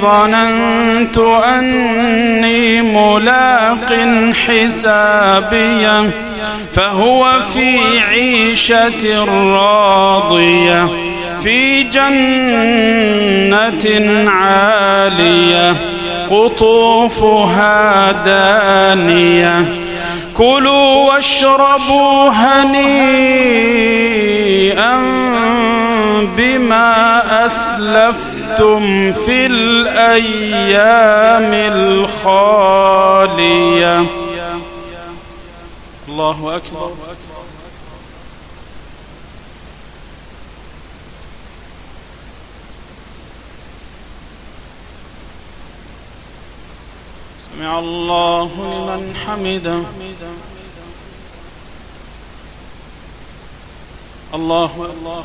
ظننت أني ملاق حسابيه فهو في عيشة راضية في جنة عالية قطوفها دانية. كلوا واشربوا هنيئا بما أسلفتم في الأيام الخالية. الله أكبر. سمع الله لمن حمده. الله الله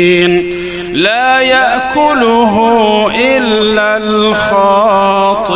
يأكله إلا الخاطئ.